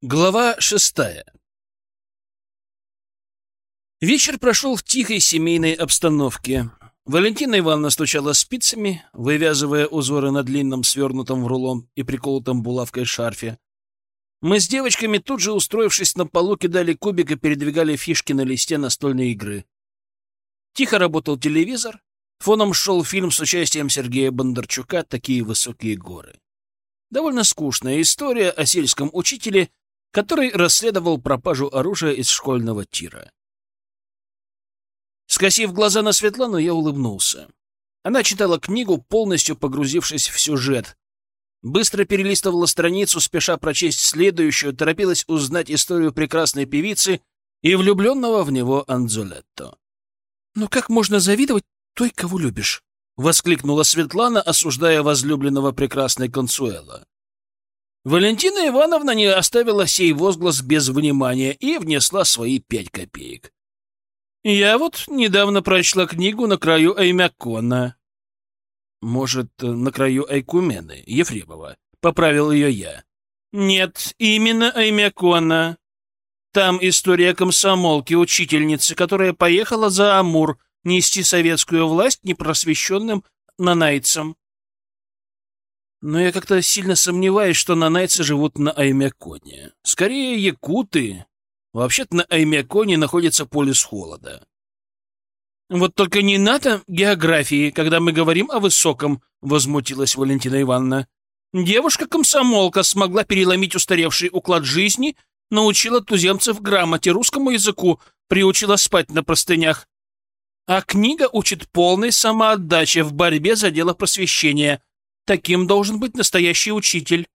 Глава шестая Вечер прошел в тихой семейной обстановке. Валентина Ивановна стучала спицами, вывязывая узоры на длинном, свернутом в рулон и приколотом булавкой шарфе. Мы с девочками, тут же устроившись на полу, кидали кубик и передвигали фишки на листе настольной игры. Тихо работал телевизор, фоном шел фильм с участием Сергея Бондарчука «Такие высокие горы». Довольно скучная история о сельском учителе, который расследовал пропажу оружия из школьного тира. Скосив глаза на Светлану, я улыбнулся. Она читала книгу, полностью погрузившись в сюжет. Быстро перелистывала страницу, спеша прочесть следующую, торопилась узнать историю прекрасной певицы и влюбленного в него Анзолетто. «Но как можно завидовать той, кого любишь?» — воскликнула Светлана, осуждая возлюбленного прекрасной Консуэла. Валентина Ивановна не оставила сей возглас без внимания и внесла свои пять копеек. «Я вот недавно прочла книгу «На краю Аймякона». «Может, на краю Айкумены, Ефремова?» — поправил ее я. «Нет, именно Аймякона. Там история комсомолки, учительницы, которая поехала за Амур нести советскую власть непросвещенным нанайцам. Но я как-то сильно сомневаюсь, что нанайцы живут на Аймяконе. Скорее, якуты. Вообще-то на Аймяконе находится полюс холода. Вот только не надо географии, когда мы говорим о высоком, — возмутилась Валентина Ивановна. Девушка-комсомолка смогла переломить устаревший уклад жизни, научила туземцев грамоте, русскому языку, приучила спать на простынях. А книга учит полной самоотдаче в борьбе за дело просвещения — Таким должен быть настоящий учитель.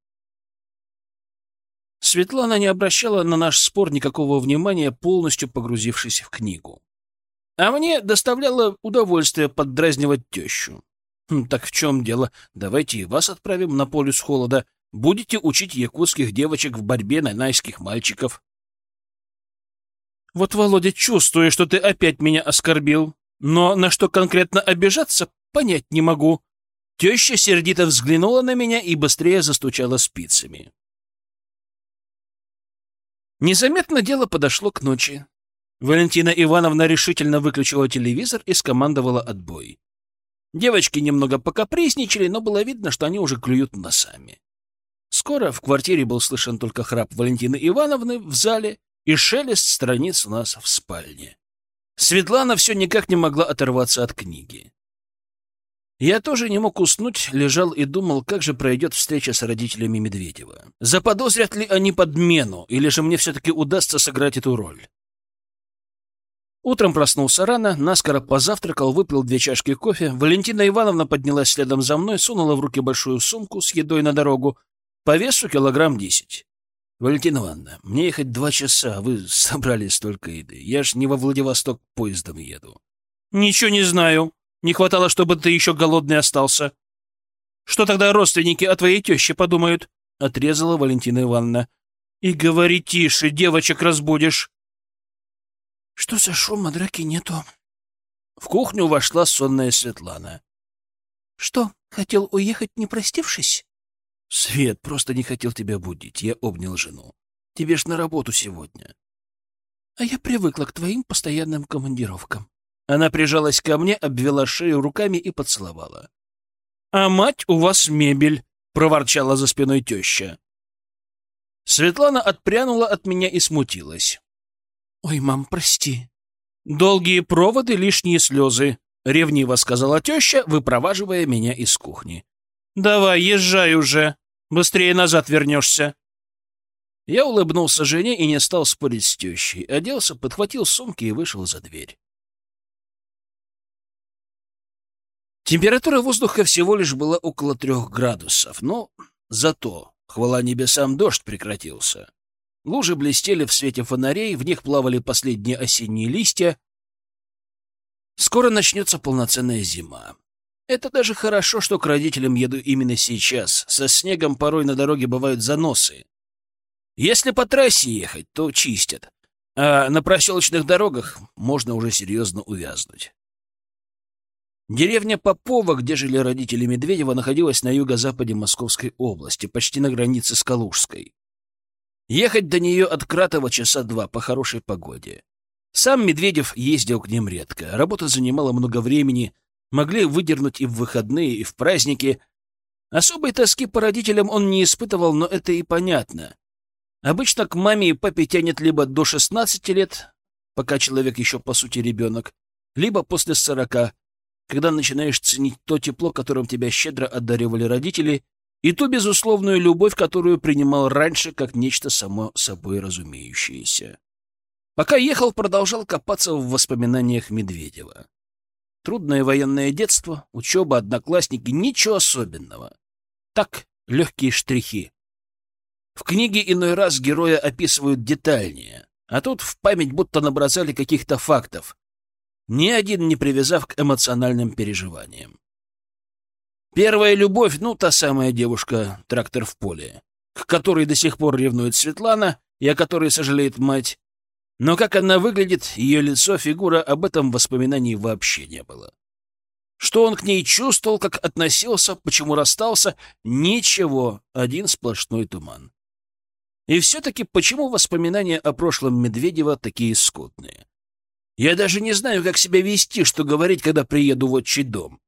Светлана не обращала на наш спор никакого внимания, полностью погрузившись в книгу. А мне доставляло удовольствие поддразнивать тещу. Хм, так в чем дело? Давайте и вас отправим на полюс холода. Будете учить якутских девочек в борьбе на найских мальчиков. Вот, Володя, чувствую, что ты опять меня оскорбил. Но на что конкретно обижаться, понять не могу. Теща сердито взглянула на меня и быстрее застучала спицами. Незаметно дело подошло к ночи. Валентина Ивановна решительно выключила телевизор и скомандовала отбой. Девочки немного покапризничали, но было видно, что они уже клюют носами. Скоро в квартире был слышен только храп Валентины Ивановны в зале и шелест страниц у нас в спальне. Светлана все никак не могла оторваться от книги. Я тоже не мог уснуть, лежал и думал, как же пройдет встреча с родителями Медведева. Заподозрят ли они подмену, или же мне все-таки удастся сыграть эту роль? Утром проснулся рано, наскоро позавтракал, выпил две чашки кофе. Валентина Ивановна поднялась следом за мной, сунула в руки большую сумку с едой на дорогу, по весу килограмм десять. «Валентина Ивановна, мне ехать два часа, а вы собрали столько еды. Я ж не во Владивосток поездом еду». «Ничего не знаю», не хватало, чтобы ты еще голодный остался. Что тогда родственники о твоей теще подумают? — отрезала Валентина Ивановна. — И говори тише, девочек разбудишь. — Что за шум, а драки нету? В кухню вошла сонная Светлана. — Что, хотел уехать, не простившись? — Свет, просто не хотел тебя будить. Я обнял жену. Тебе ж на работу сегодня. — А я привыкла к твоим постоянным командировкам. Она прижалась ко мне, обвела шею руками и поцеловала. «А мать у вас мебель!» — проворчала за спиной теща. Светлана отпрянула от меня и смутилась. «Ой, мам, прости». «Долгие проводы, лишние слезы», — ревниво сказала теща, выпроваживая меня из кухни. «Давай, езжай уже. Быстрее назад вернешься». Я улыбнулся жене и не стал спорить с тещей. Оделся, подхватил сумки и вышел за дверь. Температура воздуха всего лишь была около трех градусов, но зато, хвала небесам, дождь прекратился. Лужи блестели в свете фонарей, в них плавали последние осенние листья. Скоро начнется полноценная зима. Это даже хорошо, что к родителям еду именно сейчас. Со снегом порой на дороге бывают заносы. Если по трассе ехать, то чистят, а на проселочных дорогах можно уже серьезно увязнуть. Деревня Попова, где жили родители Медведева, находилась на юго-западе Московской области, почти на границе с Калужской. Ехать до нее от Кратова часа два по хорошей погоде. Сам Медведев ездил к ним редко. Работа занимала много времени, могли выдернуть и в выходные, и в праздники. Особой тоски по родителям он не испытывал, но это и понятно. Обычно к маме и папе тянет либо до 16 лет, пока человек еще по сути ребенок, либо после 40, когда начинаешь ценить то тепло, которым тебя щедро одаривали родители, и ту безусловную любовь, которую принимал раньше как нечто само собой разумеющееся. Пока ехал, продолжал копаться в воспоминаниях Медведева. Трудное военное детство, учеба, одноклассники — ничего особенного. Так, легкие штрихи. В книге иной раз героя описывают детальнее, а тут в память будто набросали каких-то фактов, ни один не привязав к эмоциональным переживаниям. Первая любовь, ну, та самая девушка, трактор в поле, к которой до сих пор ревнует Светлана и о которой сожалеет мать. Но как она выглядит, ее лицо, фигура, об этом воспоминаний вообще не было. Что он к ней чувствовал, как относился, почему расстался — ничего, один сплошной туман. И все-таки почему воспоминания о прошлом Медведева такие скотные? Я даже не знаю, как себя вести, что говорить, когда приеду в отчий дом.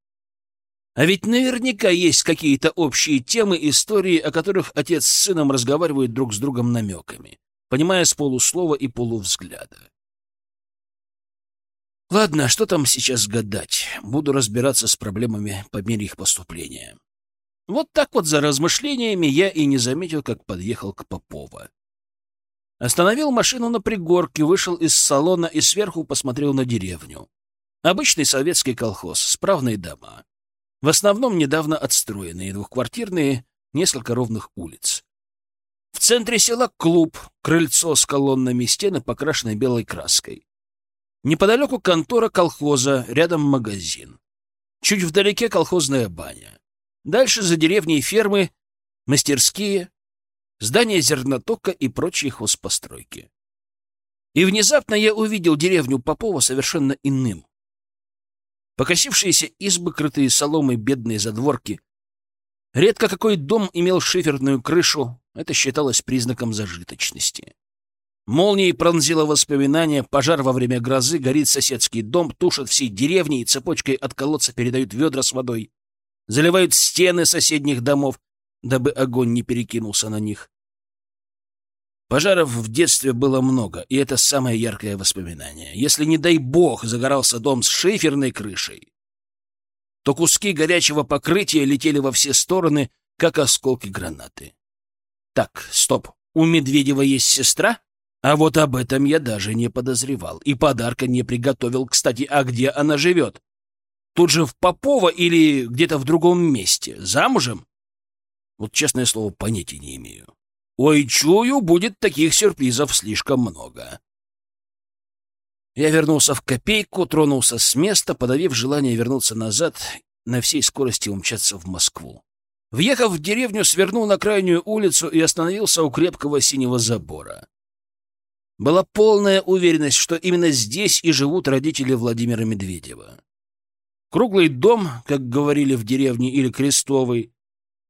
А ведь наверняка есть какие-то общие темы, истории, о которых отец с сыном разговаривают друг с другом намеками, понимая с полуслова и полувзгляда. Ладно, что там сейчас гадать? Буду разбираться с проблемами по мере их поступления. Вот так вот за размышлениями я и не заметил, как подъехал к Попова. Остановил машину на пригорке, вышел из салона и сверху посмотрел на деревню. Обычный советский колхоз, справные дома. В основном недавно отстроенные, двухквартирные, несколько ровных улиц. В центре села клуб, крыльцо с колоннами, стены покрашены белой краской. Неподалеку контора колхоза, рядом магазин. Чуть вдалеке колхозная баня. Дальше за деревней фермы, мастерские, здания зернотока и прочие хозпостройки. И внезапно я увидел деревню Попова совершенно иным. Покосившиеся избы, крытые соломой, бедные задворки. Редко какой дом имел шиферную крышу, это считалось признаком зажиточности. Молнией пронзило воспоминание, пожар во время грозы, горит соседский дом, тушат всей деревни и цепочкой от колодца передают ведра с водой, заливают стены соседних домов, дабы огонь не перекинулся на них. Пожаров в детстве было много, и это самое яркое воспоминание. Если, не дай бог, загорался дом с шиферной крышей, то куски горячего покрытия летели во все стороны, как осколки гранаты. Так, стоп, у Медведева есть сестра? А вот об этом я даже не подозревал. И подарка не приготовил. Кстати, а где она живет? Тут же в Попова или где-то в другом месте? Замужем? Вот, честное слово, понятия не имею. Ой, чую, будет таких сюрпризов слишком много. Я вернулся в копейку, тронулся с места, подавив желание вернуться назад, на всей скорости умчаться в Москву. Въехав в деревню, свернул на крайнюю улицу и остановился у крепкого синего забора. Была полная уверенность, что именно здесь и живут родители Владимира Медведева. Круглый дом, как говорили в деревне, или крестовый,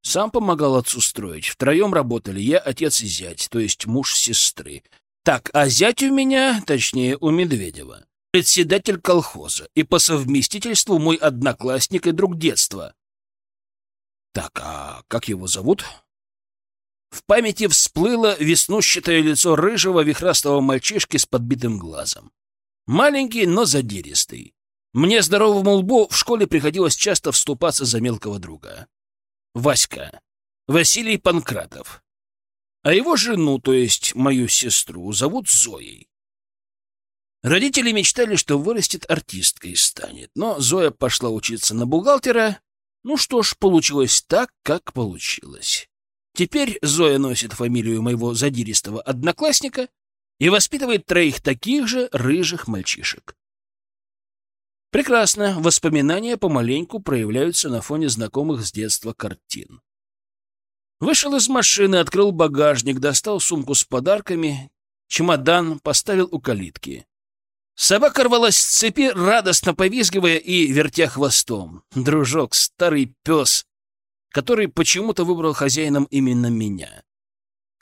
сам помогал отцу строить. Втроем работали я, отец и зять, то есть муж сестры. Так, а зять у меня, точнее, у Медведева, председатель колхоза и по совместительству мой одноклассник и друг детства. Так, а как его зовут? В памяти всплыло веснущатое лицо рыжего вихрастого мальчишки с подбитым глазом. Маленький, но задиристый. Мне, здоровому лбу, в школе приходилось часто вступаться за мелкого друга. Васька, Василий Панкратов. А его жену, то есть мою сестру, зовут Зоей. Родители мечтали, что вырастет артисткой и станет, но Зоя пошла учиться на бухгалтера. Ну что ж, получилось так, как получилось. Теперь Зоя носит фамилию моего задиристого одноклассника и воспитывает троих таких же рыжих мальчишек. Прекрасно, воспоминания помаленьку проявляются на фоне знакомых с детства картин. Вышел из машины, открыл багажник, достал сумку с подарками, чемодан поставил у калитки. Собака рвалась с цепи, радостно повизгивая и вертя хвостом. Дружок, старый пес, который почему-то выбрал хозяином именно меня.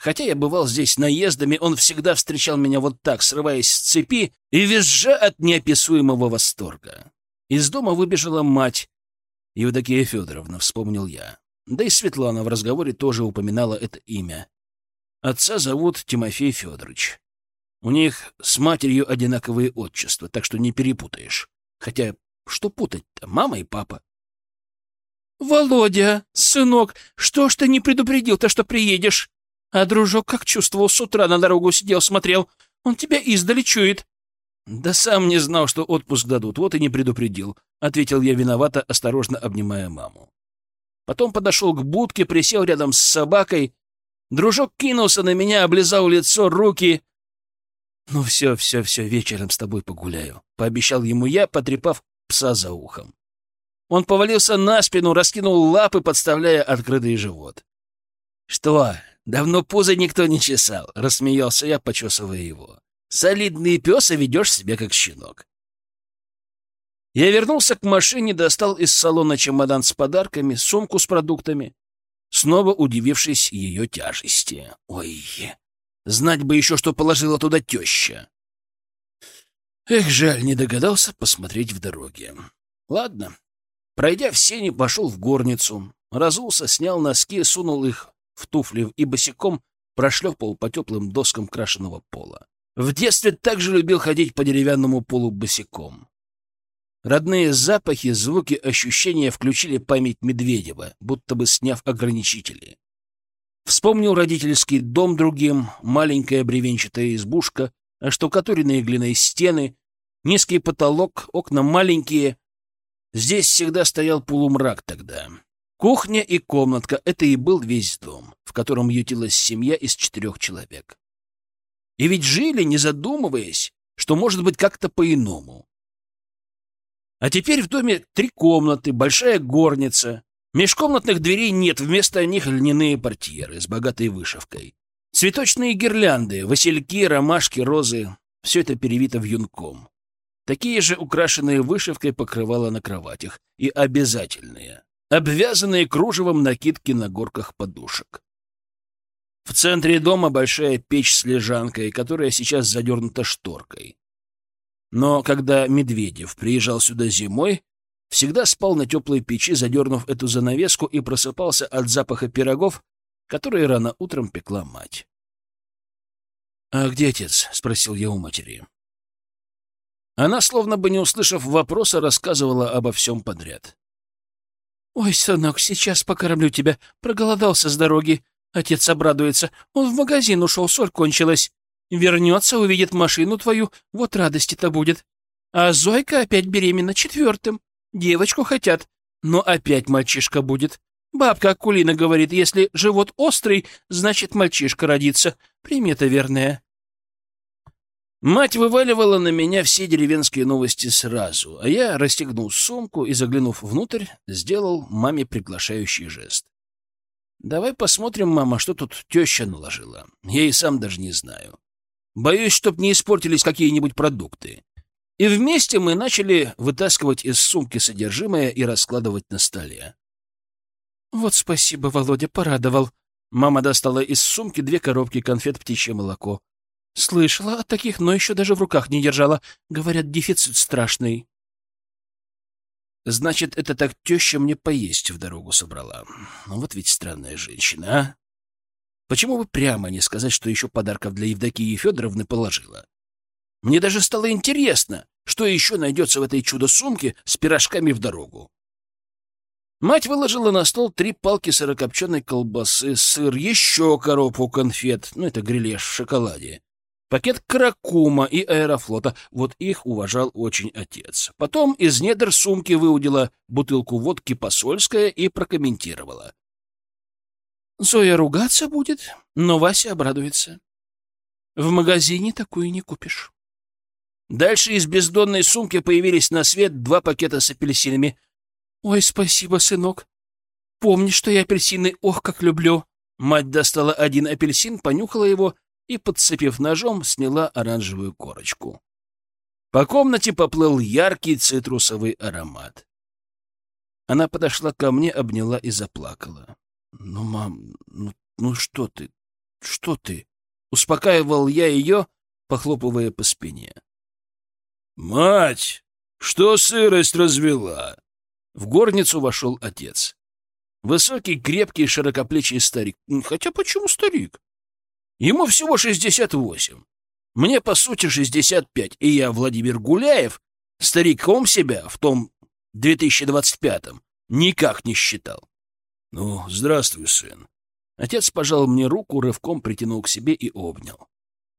Хотя я бывал здесь наездами, он всегда встречал меня вот так, срываясь с цепи и визжа от неописуемого восторга. Из дома выбежала мать. Евдокия Федоровна, вспомнил я. Да и Светлана в разговоре тоже упоминала это имя. Отца зовут Тимофей Федорович. У них с матерью одинаковые отчества, так что не перепутаешь. Хотя что путать-то, мама и папа. «Володя, сынок, что ж ты не предупредил-то, что приедешь? А дружок как чувствовал, с утра на дорогу сидел, смотрел. Он тебя издали чует». «Да сам не знал, что отпуск дадут, вот и не предупредил», — ответил я виновато, осторожно обнимая маму. Потом подошел к будке, присел рядом с собакой. Дружок кинулся на меня, облизал лицо, руки. «Ну все, все, все, вечером с тобой погуляю», — пообещал ему я, потрепав пса за ухом. Он повалился на спину, раскинул лапы, подставляя открытый живот. «Что, давно пузо никто не чесал?» — рассмеялся я, почесывая его. Солидный пес, и ведешь себя как щенок. Я вернулся к машине, достал из салона чемодан с подарками, сумку с продуктами, снова удивившись ее тяжести. Ой, знать бы еще, что положила туда теща. Эх, жаль, не догадался посмотреть в дороге. Ладно. Пройдя в сени, пошел в горницу, разулся, снял носки, сунул их в туфли и босиком прошлепал по теплым доскам крашеного пола. В детстве также любил ходить по деревянному полу босиком. Родные запахи, звуки, ощущения включили память Медведева, будто бы сняв ограничители. Вспомнил родительский дом другим, маленькая бревенчатая избушка, оштукатуренные глиной стены, низкий потолок, окна маленькие. Здесь всегда стоял полумрак тогда. Кухня и комнатка — это и был весь дом, в котором ютилась семья из четырех человек. И ведь жили, не задумываясь, что может быть как-то по-иному. А теперь в доме три комнаты, большая горница. Межкомнатных дверей нет, вместо них льняные портьеры с богатой вышивкой. Цветочные гирлянды, васильки, ромашки, розы — все это перевито вьюнком. Такие же украшенные вышивкой покрывала на кроватях и обязательные, обвязанные кружевом накидки на горках подушек. В центре дома большая печь с лежанкой, которая сейчас задернута шторкой. Но когда Медведев приезжал сюда зимой, всегда спал на теплой печи, задернув эту занавеску, и просыпался от запаха пирогов, которые рано утром пекла мать. «А где отец?» — спросил я у матери. Она, словно бы не услышав вопроса, рассказывала обо всем подряд. «Ой, сынок, сейчас покормлю тебя. Проголодался с дороги. Отец обрадуется. Он в магазин ушел, соль кончилась. Вернется, увидит машину твою, вот радости-то будет. А Зойка опять беременна четвертым. Девочку хотят, но опять мальчишка будет. Бабка Акулина говорит, если живот острый, значит, мальчишка родится. Примета верная. Мать вываливала на меня все деревенские новости сразу, а я расстегнул сумку и, заглянув внутрь, сделал маме приглашающий жест. Давай посмотрим, мама, что тут теща наложила. Я и сам даже не знаю. Боюсь, чтоб не испортились какие-нибудь продукты. И вместе мы начали вытаскивать из сумки содержимое и раскладывать на столе. Вот спасибо, Володя, порадовал. Мама достала из сумки две коробки конфет «Птичье молоко». Слышала о таких, но еще даже в руках не держала. Говорят, дефицит страшный. Значит, это так теща мне поесть в дорогу собрала. Ну вот ведь странная женщина, а? Почему бы прямо не сказать, что еще подарков для Евдокии Федоровны положила? Мне даже стало интересно, что еще найдется в этой чудо-сумке с пирожками в дорогу. Мать выложила на стол три палки сырокопченой колбасы, сыр, еще коробку конфет, ну это грилеш в шоколаде, пакет Кракума и Аэрофлота. Вот их уважал очень отец. Потом из недр сумки выудила бутылку водки посольская и прокомментировала. Зоя ругаться будет, но Вася обрадуется. В магазине такую не купишь. Дальше из бездонной сумки появились на свет два пакета с апельсинами. «Ой, спасибо, сынок. Помни, что я апельсины ох, как люблю». Мать достала один апельсин, понюхала его и, подцепив ножом, сняла оранжевую корочку. По комнате поплыл яркий цитрусовый аромат. Она подошла ко мне, обняла и заплакала. «Ну, мам, ну, ну что ты? Что ты? Успокаивал я ее, похлопывая по спине. Мать, что сырость развела? В горницу вошел отец. Высокий, крепкий, широкоплечий старик. Хотя почему старик? Ему всего шестьдесят восемь. Мне, по сути, шестьдесят пять, и я, Владимир Гуляев, стариком себя в том 2025-м никак не считал. Ну, здравствуй, сын. Отец пожал мне руку, рывком притянул к себе и обнял.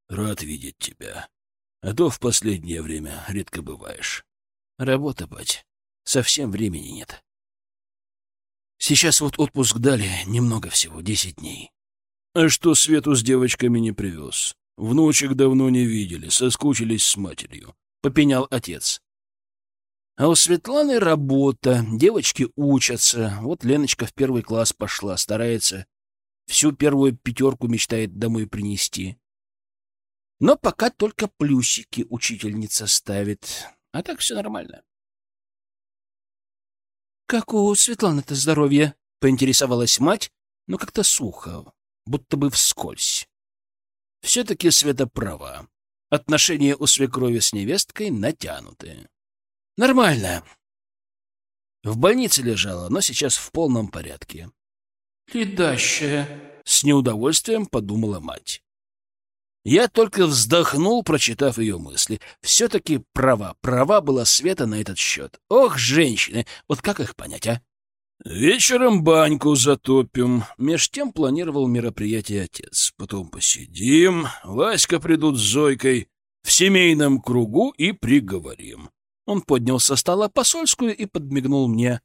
Рад видеть тебя. А то в последнее время редко бываешь. Работа, бать. Совсем времени нет. Сейчас вот отпуск дали, немного всего, десять дней. А что Свету с девочками не привез? Внучек давно не видели, соскучились с матерью. Попенял отец. А у Светланы работа, девочки учатся. Вот Леночка в первый класс пошла, старается. Всю первую пятерку мечтает домой принести. Но пока только плюсики учительница ставит. А так все нормально. «Как у Светланы-то здоровье?» — поинтересовалась мать, но как-то сухо, будто бы вскользь. Все-таки Света права. Отношения у свекрови с невесткой натянутые. Нормально. В больнице лежала, но сейчас в полном порядке. «Ледащая», — с неудовольствием подумала мать. Я только вздохнул, прочитав ее мысли. Все-таки права, права была Света на этот счет. Ох, женщины, вот как их понять, а? Вечером баньку затопим. Меж тем планировал мероприятие отец. Потом посидим, Васька придут с Зойкой в семейном кругу и приговорим. Он поднял со стола посольскую и подмигнул мне.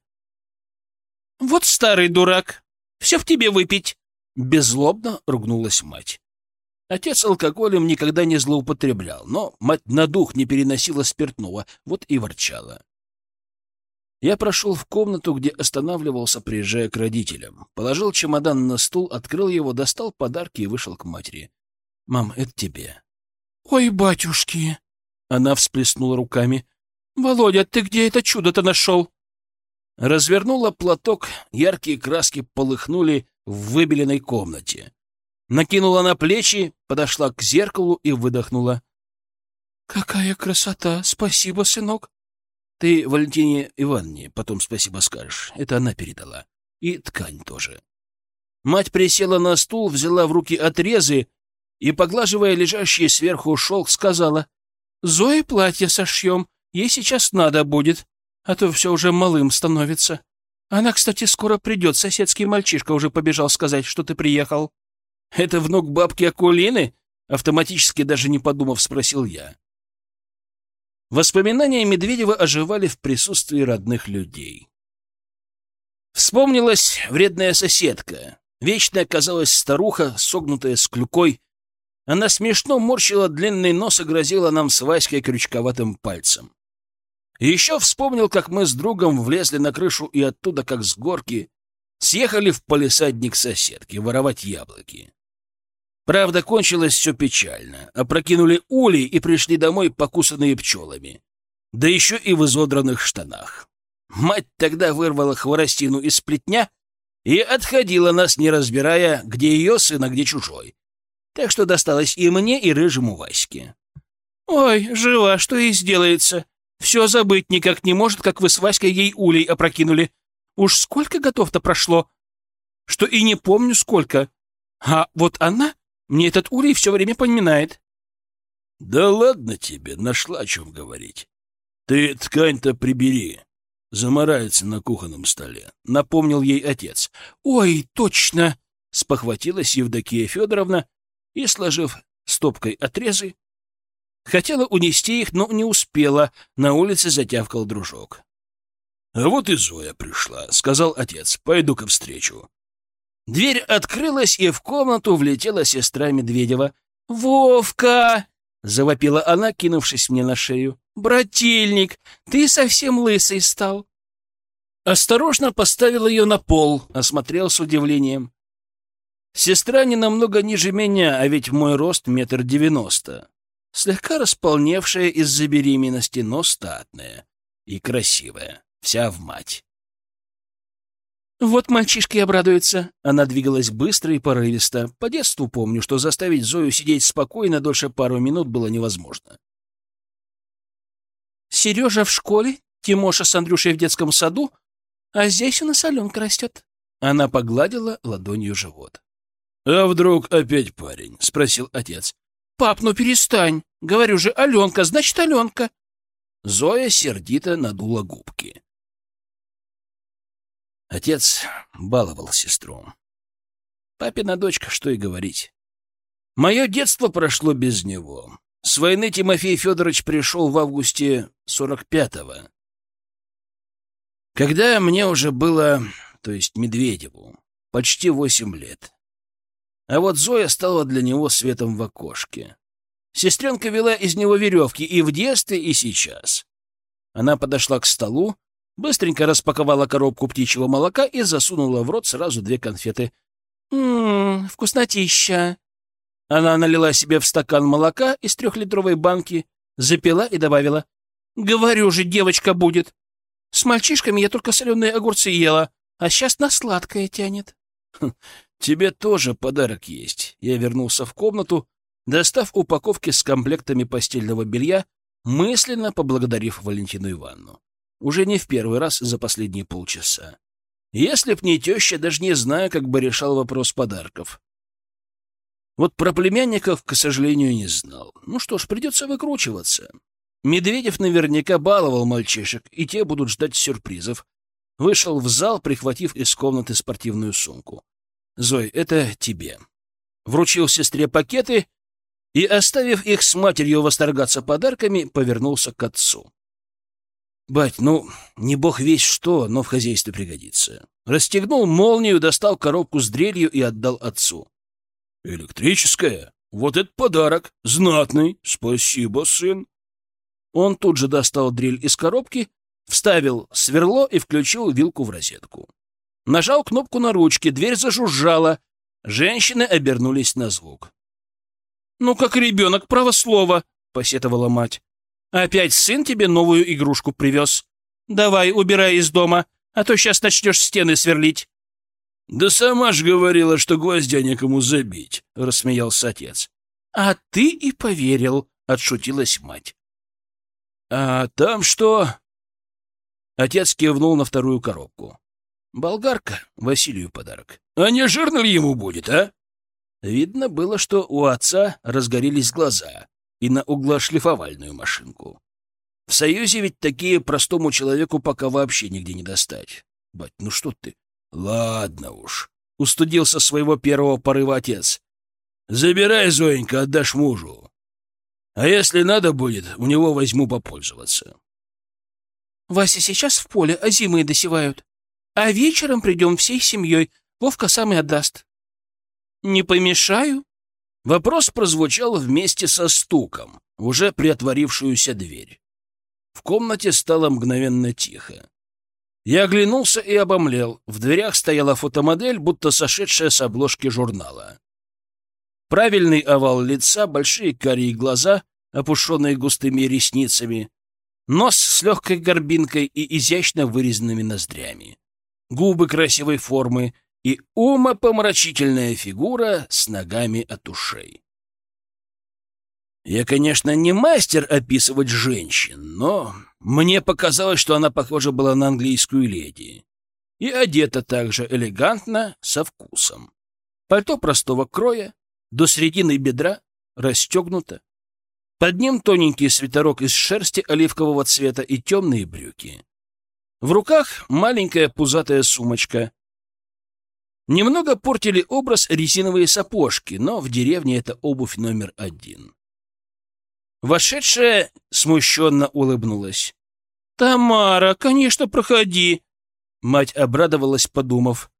«Вот старый дурак! Все в тебе выпить!» Беззлобно ругнулась мать. Отец алкоголем никогда не злоупотреблял, но мать на дух не переносила спиртного, вот и ворчала. Я прошел в комнату, где останавливался, приезжая к родителям. Положил чемодан на стул, открыл его, достал подарки и вышел к матери. «Мам, это тебе». «Ой, батюшки!» Она всплеснула руками. «Володя, ты где это чудо-то нашел?» Развернула платок, яркие краски полыхнули в выбеленной комнате накинула на плечи, подошла к зеркалу и выдохнула. «Какая красота! Спасибо, сынок!» «Ты Валентине Ивановне потом спасибо скажешь. Это она передала. И ткань тоже». Мать присела на стул, взяла в руки отрезы и, поглаживая лежащий сверху шелк, сказала, «Зое платье сошьем, ей сейчас надо будет, а то все уже малым становится. Она, кстати, скоро придет, соседский мальчишка уже побежал сказать, что ты приехал». «Это внук бабки Акулины?» — автоматически даже не подумав, спросил я. Воспоминания Медведева оживали в присутствии родных людей. Вспомнилась вредная соседка. Вечная оказалась старуха, согнутая с клюкой. Она смешно морщила длинный нос и грозила нам с Васькой крючковатым пальцем. Еще вспомнил, как мы с другом влезли на крышу и оттуда, как с горки, съехали в полисадник соседки воровать яблоки. Правда, кончилось все печально. Опрокинули улей и пришли домой покусанные пчелами. Да еще и в изодранных штанах. Мать тогда вырвала хворостину из плетня и отходила нас, не разбирая, где ее сын, а где чужой. Так что досталось и мне, и рыжему Ваське. «Ой, жива, что ей сделается? Все забыть никак не может, как вы с Васькой ей улей опрокинули. Уж сколько готов-то прошло, что и не помню сколько. А вот она мне этот улей все время поминает. — Да ладно тебе, нашла о чем говорить. Ты ткань-то прибери. Заморается на кухонном столе, — напомнил ей отец. — Ой, точно! — спохватилась Евдокия Федоровна и, сложив стопкой отрезы, хотела унести их, но не успела. На улице затявкал дружок. — А вот и Зоя пришла, — сказал отец. — Пойду-ка встречу. Дверь открылась, и в комнату влетела сестра Медведева. «Вовка!» — завопила она, кинувшись мне на шею. «Брательник, ты совсем лысый стал!» Осторожно поставил ее на пол, осмотрел с удивлением. Сестра не намного ниже меня, а ведь мой рост метр девяносто. Слегка располневшая из-за беременности, но статная и красивая, вся в мать. Вот мальчишки обрадуются. Она двигалась быстро и порывисто. По детству помню, что заставить Зою сидеть спокойно дольше пару минут было невозможно. Сережа в школе, Тимоша с Андрюшей в детском саду, а здесь у нас Аленка растет. Она погладила ладонью живот. — А вдруг опять парень? — спросил отец. — Пап, ну перестань. Говорю же, Аленка, значит, Аленка. Зоя сердито надула губки. Отец баловал сестру. Папина дочка, что и говорить. Мое детство прошло без него. С войны Тимофей Федорович пришел в августе 45-го. Когда мне уже было, то есть Медведеву, почти восемь лет. А вот Зоя стала для него светом в окошке. Сестренка вела из него веревки и в детстве, и сейчас. Она подошла к столу, быстренько распаковала коробку птичьего молока и засунула в рот сразу две конфеты. «Ммм, вкуснотища!» Она налила себе в стакан молока из трехлитровой банки, запила и добавила. «Говорю же, девочка будет! С мальчишками я только соленые огурцы ела, а сейчас на сладкое тянет». «Хм, «Тебе тоже подарок есть». Я вернулся в комнату, достав упаковки с комплектами постельного белья, мысленно поблагодарив Валентину Ивановну уже не в первый раз за последние полчаса. Если б не теща, даже не знаю, как бы решал вопрос подарков. Вот про племянников, к сожалению, не знал. Ну что ж, придется выкручиваться. Медведев наверняка баловал мальчишек, и те будут ждать сюрпризов. Вышел в зал, прихватив из комнаты спортивную сумку. «Зой, это тебе». Вручил сестре пакеты и, оставив их с матерью восторгаться подарками, повернулся к отцу. «Бать, ну, не бог весь что, но в хозяйстве пригодится». Расстегнул молнию, достал коробку с дрелью и отдал отцу. «Электрическая? Вот это подарок! Знатный! Спасибо, сын!» Он тут же достал дрель из коробки, вставил сверло и включил вилку в розетку. Нажал кнопку на ручке, дверь зажужжала. Женщины обернулись на звук. «Ну, как ребенок, право слово!» — посетовала мать. Опять сын тебе новую игрушку привез. Давай, убирай из дома, а то сейчас начнешь стены сверлить. — Да сама ж говорила, что гвоздя некому забить, — рассмеялся отец. — А ты и поверил, — отшутилась мать. — А там что? Отец кивнул на вторую коробку. — Болгарка, Василию подарок. — А не жирно ли ему будет, а? Видно было, что у отца разгорелись глаза и на углошлифовальную машинку. В Союзе ведь такие простому человеку пока вообще нигде не достать. Бать, ну что ты? Ладно уж. Устудился своего первого порыва отец. Забирай, Зоенька, отдашь мужу. А если надо будет, у него возьму попользоваться. Вася сейчас в поле, а зимы досевают. А вечером придем всей семьей. Вовка сам и отдаст. Не помешаю? Вопрос прозвучал вместе со стуком, уже приотворившуюся дверь. В комнате стало мгновенно тихо. Я оглянулся и обомлел. В дверях стояла фотомодель, будто сошедшая с обложки журнала. Правильный овал лица, большие карие глаза, опушенные густыми ресницами, нос с легкой горбинкой и изящно вырезанными ноздрями, губы красивой формы, и умопомрачительная фигура с ногами от ушей. Я, конечно, не мастер описывать женщин, но мне показалось, что она похожа была на английскую леди. И одета также элегантно, со вкусом. Пальто простого кроя, до середины бедра, расстегнуто. Под ним тоненький свитерок из шерсти оливкового цвета и темные брюки. В руках маленькая пузатая сумочка, Немного портили образ резиновые сапожки, но в деревне это обувь номер один. Вошедшая смущенно улыбнулась. «Тамара, конечно, проходи!» Мать обрадовалась, подумав.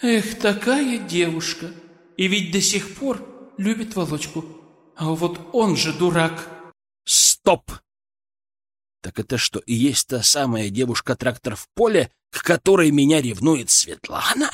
«Эх, такая девушка! И ведь до сих пор любит Володьку. А вот он же дурак!» «Стоп!» «Так это что, и есть та самая девушка-трактор в поле, к которой меня ревнует Светлана?»